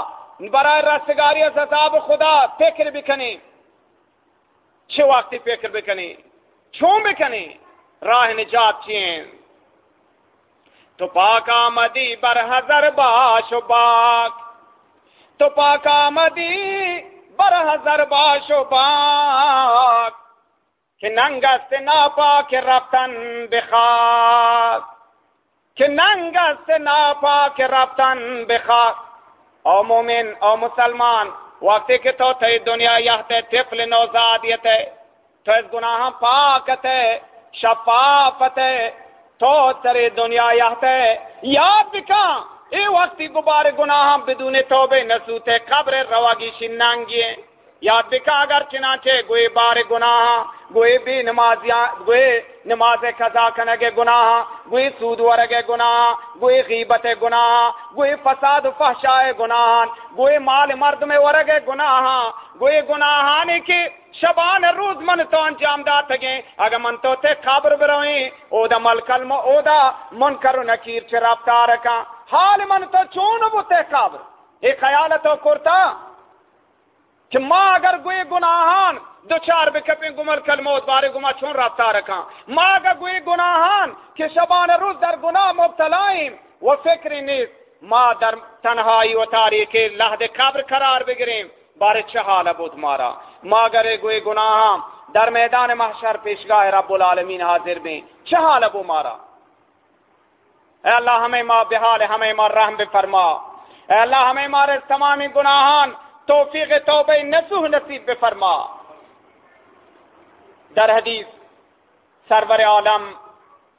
برای رستگاری از عذاب خدا فکر بکنے۔ چھ وقتی فکر بکنے چون بکنے راہ نجات چین؟ تو پاک آمدی بر حضر باش و باک تو پاک آمدی بر حضر باش و باک کہ ننگست ناپاک رفتن بخاک کہ ننگست ناپاک رفتن بخاک او مومن، او مسلمان وقتی کہ تو تی دنیا یہتے طفل نوزادیت ہے تو اس گناہ پاکت ہے شفافت ہے تو تری دنیا یہتے یاد بکا اے وقتی گبار گناہ بدون توبے نسوتے، قبر رواگی شنانگیے یاد بکا اگر چنانچہ گوئے بار گناہ، گوئے بھی نمازیاں، گوئے نماز قضا کنگے گناہ، گوئے سود ورگے گناہ، گوئے غیبت گناہ، گوئے فساد فحشائے گناہ گوئے مال مرد میں ورگے گناہ، گوئے گناہانے کی شبان روز من تو انجام دا تگیں اگر من تو تے خبر بروئیں، او دا ملکل مو او دا منکر و نکیر چھ رابطہ رکا حال من تو چون بو تے خبر اے خیال تو کرتا۔ کہ ماں اگر گوئے گناہان، دو چار بکپیں گمر کل موت، بارے گما چون رابطہ رکھا ماں اگر گوئے گناہان کہ شبان روز در گناہ مبتلائیں وہ فکر نیست ماں در تنہائی و تاریخی لحظ قبر قرار بگریں بارے چہالہ بود مارا۔ ما گرے گوئے گناہ در میدان محشر پیشگاہ رب العالمین حاضر میں چہالہ بو مارا۔ اے اللہ ہمیں ما بحال، ہمیں ما رحم بفرما۔ اے اللہ ہمیں مارے تمامی گناہان توفیق توبہ نسوح نصیب بفرما۔ در حدیث سرور عالم،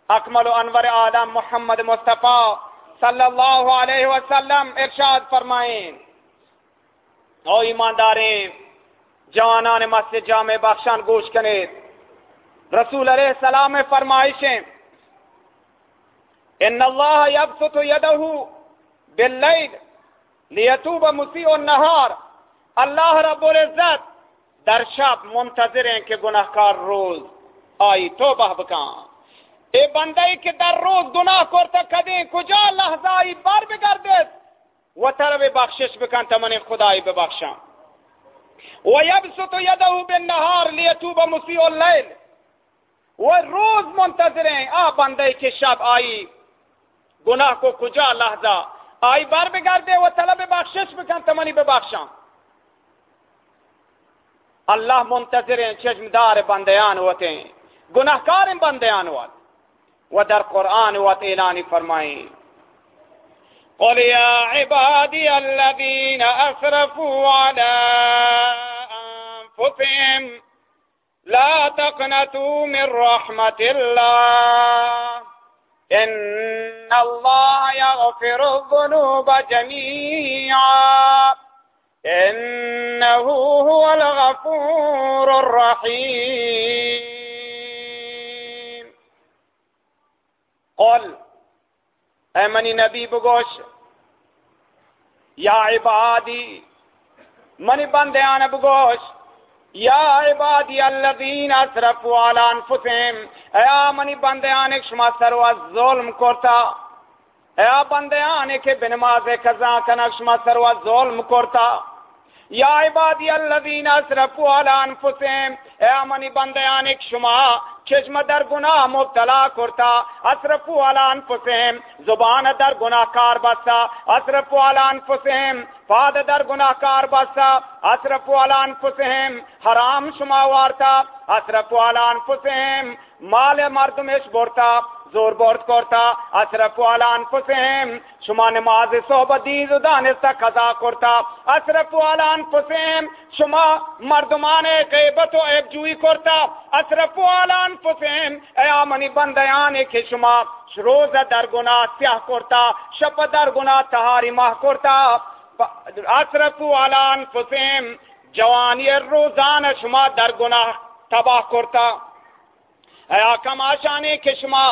اکمل و انور عالم محمد مصطفیٰ صلی اللہ علیہ وسلم ارشاد فرمائیں۔ او ایمانداریں، جوانان مسجد جامع بخشان گوش کنید۔ رسول علیہ السلام فرمائشیں۔ ان اللہ یبسط یدہ باللیل لیتوب مسیع النہار۔ اللہ رب العزت در شب منتظر ہیں کہ گناہکار روز آئی توبہ بکان اے بندائی کہ در روز گناہ کرتا کدیں کجا لحظہ آئی بار بگردت و طلب بخشش بکن تمن خدای ببخشم و یبسط یده بالنهار لیتوب مسیء اللیل۔ و روز منتظر ہیں، آ بندے کے شب آئی گناہ کو کجا لحظہ آئی بار بگردے و طلب بخشش بکن تمنی ببخشاں اللہ منتظر ہیں، چشمدار بندیان ہوتے ہیں۔ گناہ کار بندیان ہوتے۔ و در قرآن وت اعلان فرمائیں۔ قل يا عبادي الذين أسرفوا على أنفسهم لا تقنطوا من رحمة الله إن الله يغفر الذنوب جميعا إنه هو الغفور الرحيم. قل أمني نبي بغوش؟ يا عبادي منی بندیان بگوش یا عبادی الذین اسرفوا علی انفسهم ایا منی بندیان ایک شما سرو از ظلم کرتا ایا بندیان کے بنماز قضا کنک شما سرو ظلم کرتا۔ یا عبادی الذین اسرفوا علی انفسهم ایا منی بندیان ایک شما چشم در گناہ مبتلا کرتا۔ اصرفو علی انفسهم زبان در گناہ کار بستا اصرفو علی انفسهم فاد در گناہ کار بستا اصرفو علی انفسهم حرام شما وارتا۔ اصرفو علی انفسهم مال مردمش برتا۔ زور بورد کرتا اصرف علی انفسهم شما نماز صحبت دیز و دانستا قضا کرتا اصرف علی انفسهم شما مردمان غیبت و عیب جوئی کرتا اصرف علی انفسهم ایا منی بندیان که شما روز در گناہ سیاه کرتا شب در گناہ تہاری ماہ کرتا اصرف علی انفسهم جوانی روزان شما در گناہ تباہ کرتا اے ایا کماشانی که شما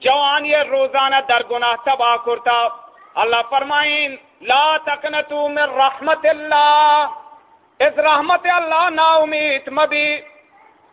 جوان یہ روزانہ در گناہ تباہ کرتا۔ اللہ فرمائیں، لا تقنتو من رحمت اللہ۔ از رحمت اللہ نا امید مبی۔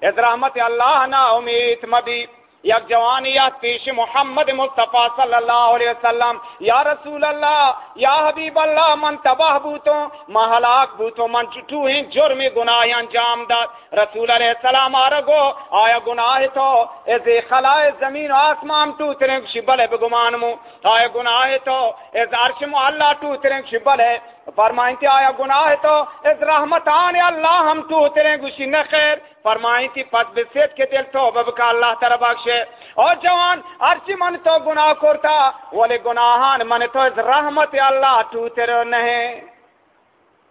از رحمت اللہ نا امید مبی۔ یک جوانیت پیش محمد مصطفیٰ صلی اللہ علیہ وسلم، یا رسول اللہ، یا حبیب اللہ، من تباہ بوتوں، من ہلاک بوتوں، من چٹو ہیں جرم گناہ انجام داد۔ رسول علیہ السلام آرگو، آیا گناہ تو از خلائے زمین و آسمان تو ترنگ شبل ہے بگمانمو۔ آیا گناہ تو از عرش اللہ تو ترنگ شبل ہے۔ فرمائیں تھی آیا گناہ ہے تو اس رحمت آنے اللہ ہم تو اترے گوشی نخیر فرمائیں تھی پس بسیت کے دل تو ببکا اللہ تر بخشے۔ اور جوان ارچی من تو گناہ کرتا ولی گناہان من تو اس رحمت اللہ تو اترے نہیں۔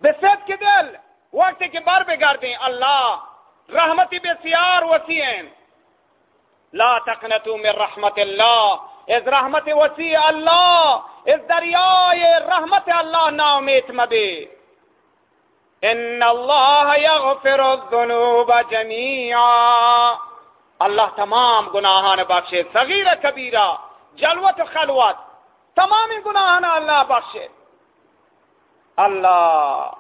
بسیت کے دل، وقت کے بار بگار دیں اللہ رحمتی بسیار وسیعین لا تقنتو من رحمت اللہ۔ از رحمت وسیع اللہ، اس دریائے رحمت اللہ نامیت مبی۔ ان اللہ یغفر الذنوب جميعا اللہ تمام گناہان بخشے، صغیر کبیرہ جلوت و خلوت، تمام گناہان اللہ بخشے۔ اللہ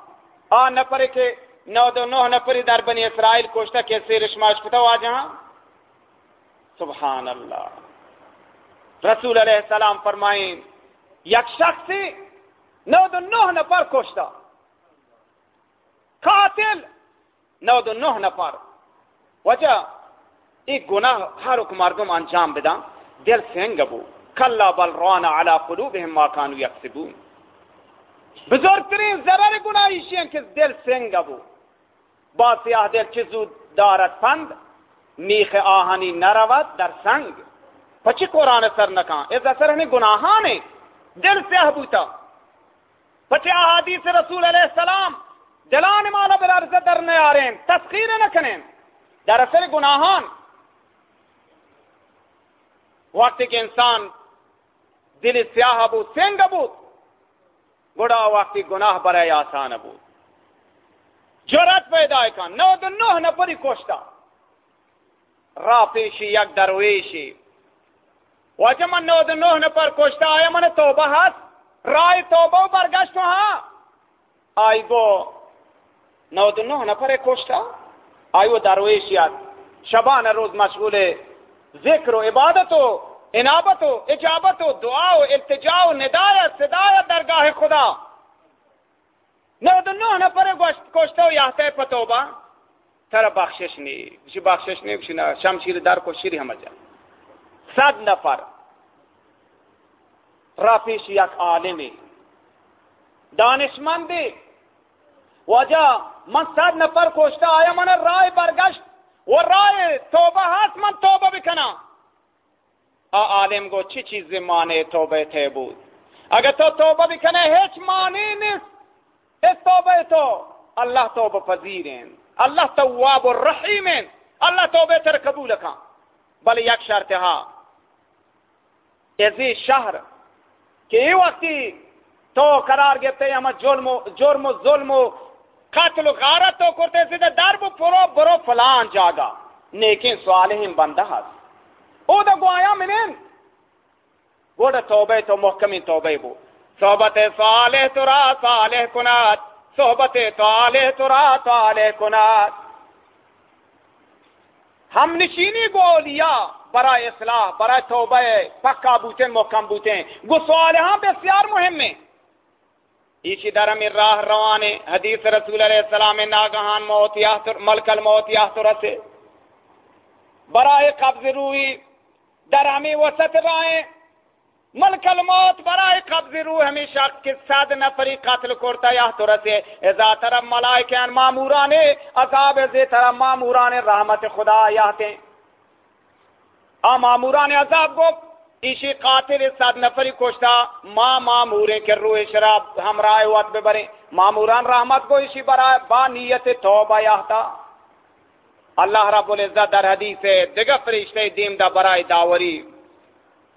آ نہ پڑے کہ نو دو نو نہ در بنی اسرائیل کوشتا کیسے رشماش پتہ آ جہاں سبحان اللہ رسول علیہ السلام فرمائیں، یک شخصی نو دو نه نفر کشتا۔ قاتل نو دو نه نفر۔ وجہ این گناه هر اک مردم انجام بدن، دل سنگ بو۔ کلا بل ران علی قلوبهم ما کانو یکسبون۔ بزرگترین ضرر گناهیشی ہیں کہ دل سنگ بو۔ با سیاه دل چه زود دارد پند میخ آهنی نرود در سنگ. پچی قرآن سر نکان از اثر ہمیں گناہان دل سے احبوتا. پچے احادیث رسول علیہ السلام. دلان مالا بالعرض در نے تسخیر نہ کریں دراصل گناہان. وقت کے انسان دل سیاہ ابو سنگ ابو گڑا وقتی گناہ برے آسان ابو جرت پیدا کن. نو دن نوہ نپری کوشتا را پیشی یک درویشی. وجہ من نو دن نوہ نپر کوشتا آیا من توبہ ہست رائے توبہ برگشت ہاں آئی گو نو دن نوہ نپر کوشتا آئی وہ درویشیات شبان روز مشغول ذکر و عبادت و انابت و اجابت و دعا و التجا و ندایت، صدایت درگاہ خدا. خدا نود نو نفر کشته و یحته پتوبه تر بخشش نی بشی بخشش نی بشی نه شمشیر در کشیری همه جا۔ صد نفر را پیش یک عالمی دانشمندی وجا من صد نفر کشته آیا، من رای برگشت و رای توبه هست، من توبه بکنم۔ آ عالم گو، چی چیزی مانع توبه ته بود؟ اگر تو توبه بکنه هیچ معنی نیست۔ اس توبه تو اللہ توبه پذیرین اللہ تواب الرحیم اللہ توبه تر قبول کن بل یک شرط ها ازی شهر که ای وقتی تو قرار گرفته اما جرم و جرم و ظلم و قتل و غارت تو کرتے سیدھے در بو پرو برو فلان جاگا۔ نیکین صالحین بندہ ہست او دا گوایا منین۔ گوڑا توبه تو محکمی توبه بو۔ صحبت صالح تو را صالح کنات صحبت صالح تو را صالح کنات ہم نشینی گولیا برای اصلاح برای توبه پکا بوتیں محکم بوتیں گو صالحان بسیار مهم ہیں ایشی درم راہ روانے حدیث رسول علیہ السلام ناگہان موت یحتر ملک الموت یحتر سے برائے قبض روئی، در ہمیں وسط رائیں ملک الموت برائے قبض روح ہمیشہ کس ساد نفری قتل کرتا یحتر سے ازا طرف ملائکین ماموران، عذاب ازی طرف ماموران، رحمت خدا یحتے آ ماموران، عذاب گفت ایشی قاتل صد نفری کشتا ما مامورے کے روح شراب ہم رائے وقت بے بریں۔ ماموران رحمت کو ایشی برائے با نیت توبہ یاہتا اللہ رب العزت در حدیث ہے فرشتے دیم دا برائے داوری۔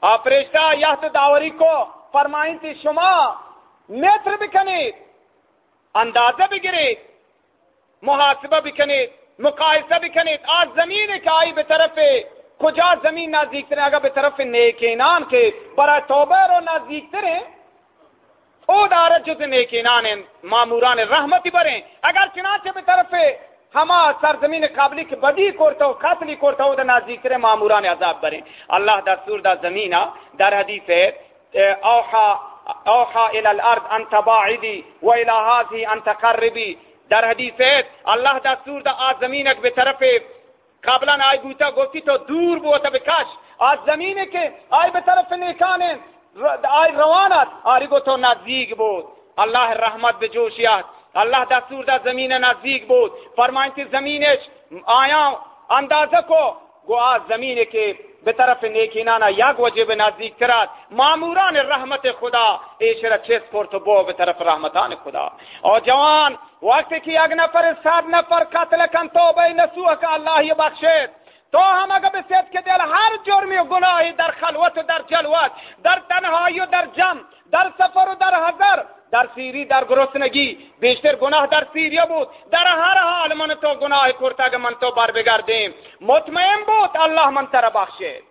آ فرشتہ داوری کو فرمائیں تھی شما میتر بکنید، اندازہ بگرید، محاسبہ بکنید، مقایسہ بکنید، آج زمین کے آئی بطرف کجا زمین نزدیک ترے اگر به طرف نیکینان کے برای توبه رو نزدیک ترے او دارد جز نیکینان ماموران رحمتی بریں، اگر چنانچہ به طرف همه سرزمین قبلی که بدی کرده و قتلی کرده و در نزدیکتر ماموران عذاب برین الله دستور در زمین در حدیث اوحا اوحا الى الارض ان باعدی و الى هذه ان قربی. در حدیث الله دستور در زمینک به طرف قبلا آی بوتا گفتی تو دور بوتا بکش از زمینه که آی به طرف نیکانه آی روانت آری گو تو نزدیک بود. الله رحمت به جوشیات اللہ دستور دا زمین نزدیک بود. فرمائیں تی زمینش آیا اندازہ کو؟ گو آج زمین کے به طرف نیکینانا یک وجه به نزدیک ترات معموران رحمت خدا ایشر چیز کرت بو به طرف رحمتان خدا. او جوان وقتی که یک نفر صد نفر قتل کن توبه نسوح که اللہ بخشید. تو هم اگر بسید که دل هر جرمی و گناهی در خلوت و در جلوت در تنهایی و در جمع در سفر و در حضر در سیری، در گرسنگی، بیشتر گناه در سیریا بود. در هر حال من تو گناه کرتا که من تو بر بگردیم. مطمئن بود الله من تر بخشید.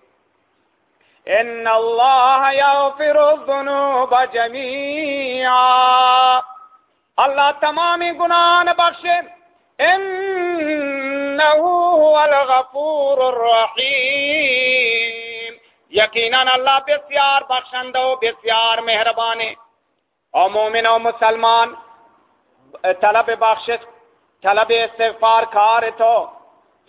ان الله یغفر الذنوب جميعا الله تمام گناهان بخشه انه هو الغفور الرحیم. یقینا الله بسیار بخشنده و بسیار مهربانه. او مومن او مسلمان طلب بخشش طلب استغفار کار تو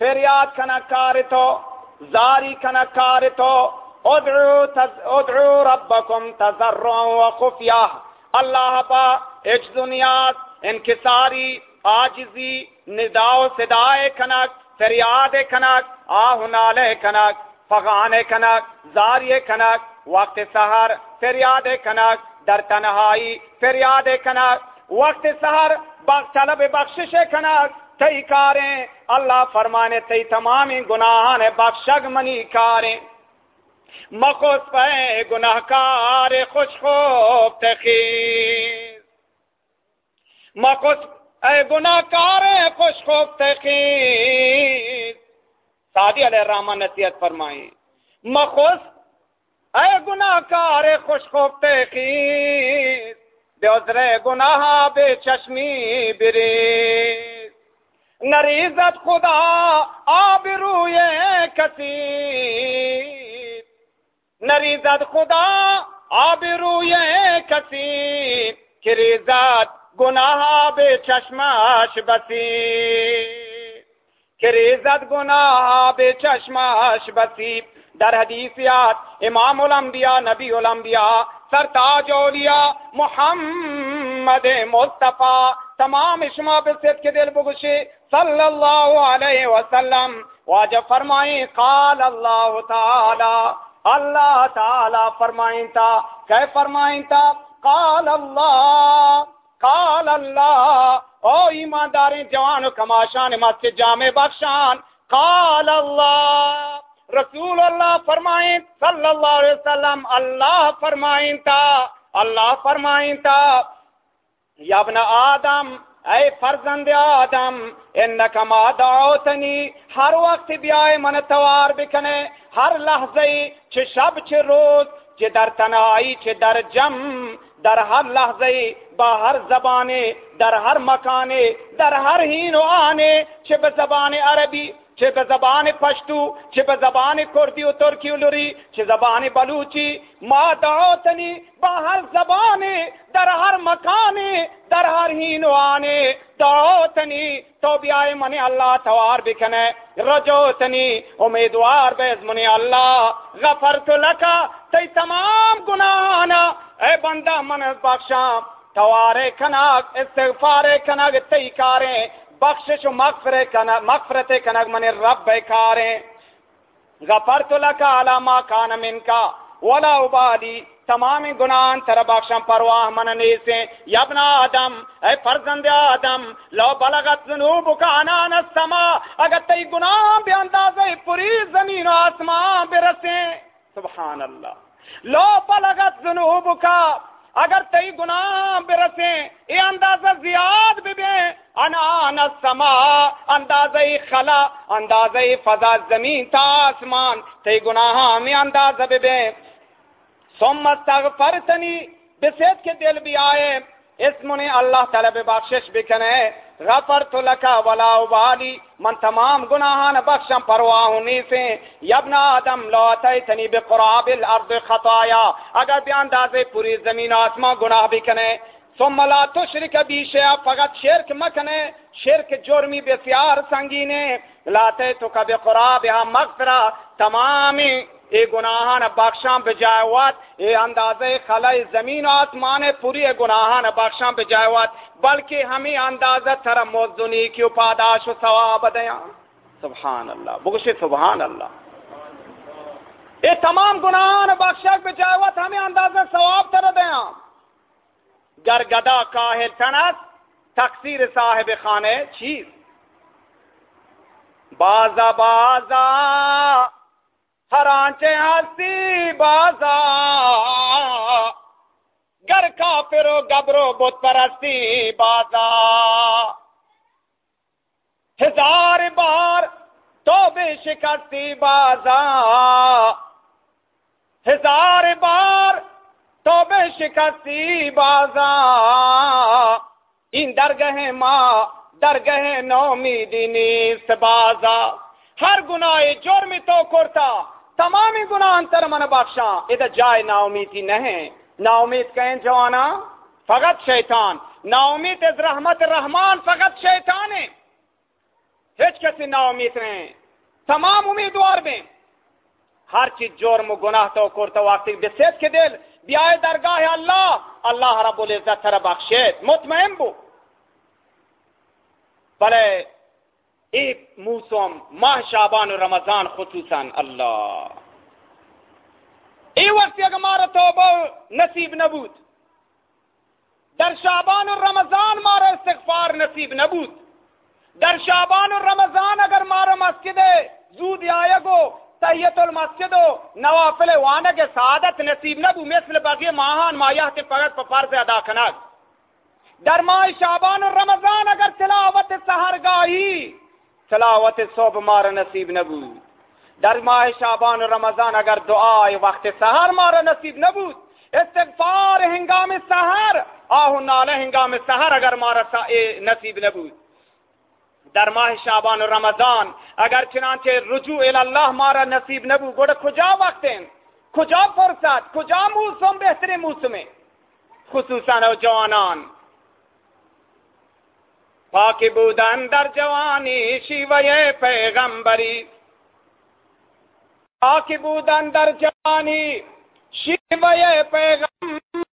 فریاد کنک کار تو زاری کنک کار تو ادعو, تز... ادعو ربکم تذرعا و خفیہ اللہ با ایک دنیا انکساری آجزی نداو صدای کنک فریاد کنک آہ نالے کنک فغان کنک زاری کنک وقت سحر فریاد کنک در تنہائی فریاد کنک وقت سحر طلب بخشش کنک تی کاریں، اللہ فرمانے تی تمام گناہان بخشگ منی کاریں. مخص پہ گناہ کار خوش خوب تخیز. مخص اے گناہ کار خوش خوب تخیز. سادی علیہ الرحمن نصیحت فرمائیں. مخص اے گناہ کار خوش خوب تخیز بے عذر گناہ، بے چشمی بریز۔ نریزت خدا، آب روئے کسی نریزت خدا، آب روئے کسی که ریزد گناه به چشمش بسی که ریزد گناه به چشمش بسی در حدیثیات، امام الانبیاء، نبی الانبیاء، سرتاج اولیاء، محمد مصطفیٰ، تمام شما به صدق دل بگوشی صلی اللہ علیہ وسلم۔ واجب فرمائیں، قال اللہ تعالی اللہ تعالی فرمائیں تا۔ کہ فرمائیں تا؟ قال اللہ قال اللہ۔ او ایماندار جوان و کماشان، مسجد جامع بخشان۔ قال اللہ۔ رسول اللہ فرمائیں، صلی اللہ علیہ وسلم، اللہ فرمائیں تا، اللہ فرمائیں تا۔ یا ابن آدم، اے فرزند آدم، انکا ما دعوتنی، ہر وقت بیائے من توار بکنے ہر لحظے چھ شب چھ روز، چھ در تنائی چھ در جم، در ہر لحظے با ہر زبانے، در ہر مکانے، در ہر ہین و آنے، چھ بزبان عربی چه به زبان پشتو چه به زبان کردی و ترکی و لوری چه زبان بلوچی، ما دعوتنی با هر زبان در هر مکان در هر هین و آنے، دعوتنی، تو بیائے منی اللہ توار بکنے رجوتنی، امیدوار بیز منی اللہ، غفرت لکا تی تمام گناہانا اے بندہ من بخشام توارے کناک استغفارے کناک تی کاریں بخشش و مغفرت کنگ من رب کاریں۔ غفرت لك على ما كان منك ولا ابالي تمام گناہان تر بخشم پرواہ من نیسے یا ابن آدم، اے فرزند آدم، لو بلغت ذنوبک انان السما، اگر تی گناہ بے اندازے پوری زمین و آسمان برسیں۔ سبحان اللہ۔ لو بلغت ذنوبک اگر تئی گناہ برسیں اے اندازہ زیاد ببیں انان السما اندازہ خلا، اندازہ فضا زمین تا آسمان۔ تئی گناہ میں اندازہ ببیں سم استغفرتنی بسیت کے دل بھی آئے۔ اس منی اللہ تعالی بے بخشش بکنے غفرت لکا ولا ابالی من تمام گناہان بخشم پرواہونی سے یبن آدم لو اتیتنی بقراب الارض خطایا۔ اگر بھی اندازے پوری زمین آسمان گناہ بکنے ثم لا تشرک بی شیع فقط شرک مکنے شرک جرمی بسیار سنگینے۔ لاتے تو کبھی قراب مغفرہ، تمامی اے گناہان بخشاں بجائوات، اے اندازے خلائی زمین و آسمان پوری اے گناہان بخشاں بجائوات، بلکہ ہمیں اندازہ تر موزنی کی پاداش و ثواب دیاں سبحان اللہ بگشی سبحان اللہ۔ اے تمام گناہان بخشاں بجائوات، ہمیں اندازہ ثواب تر دیاں گر گدا کاہل تنس، تقصیر صاحب خانے چیز۔ بازا بازا ہرانچے ہستی بازا۔ گر کافرو گبرو بت پرستی بازا۔ ہزار بار تو بے شکستی بازا۔ ہزار بار تو بے شکستی بازا۔ ان درگہ ماں درگہ نومیدی نیست بازا۔ ہر گناہ جرم تو کرتا۔ تمامی گناہ انتر من بخشاں ادھر جائے نا امیدی نہیں۔ نا امید کہیں جوانا؟ فقط شیطان۔ نا امید از رحمت رحمان فقط شیطان ہے ہیچ کسی نا امید نہیں۔ تمام امیدوار میں ہر چیز جرم و گناہ تو کرتا وقتی بسیت کے دل۔ بیائے درگاہ اللہ۔ اللہ رب العزت تر بخشید۔ مطمئن بو۔ بلے ایک موسم، ماہ شابان و رمضان خصوصاً، اللہ۔ ای وقت اگر مارا توبہ نصیب نبود، در شابان و رمضان مارا استغفار نصیب نبود، در شابان و رمضان اگر مارا مسجد زود آئے گو تحیت المسجد و نوافل وانا کے سعادت نصیب نبو مثل بقیہ ماہان مایہ کے پگت فرض ادا کنک در ماہ شابان و رمضان اگر تلاوت سہر گاہی تلاوت صبح ما را نصیب نبود. در ماه شعبان و رمضان اگر دعای وقت سحر ما را نصیب نبود استغفار هنگام سحر آه و ناله هنگام سحر اگر ما را نصیب نبود. در ماه شعبان و رمضان اگر چنانچه رجوع الله ما را نصیب نبود گوڑا کجا وقتیم؟ کجا فرصت؟ کجا موسم؟ بهترین موسمه. خصوصا جوانان. پاکی بودن در جوانی شیوه پیغمبری. پاکی بودن در جوانی شیوه پیغمبری.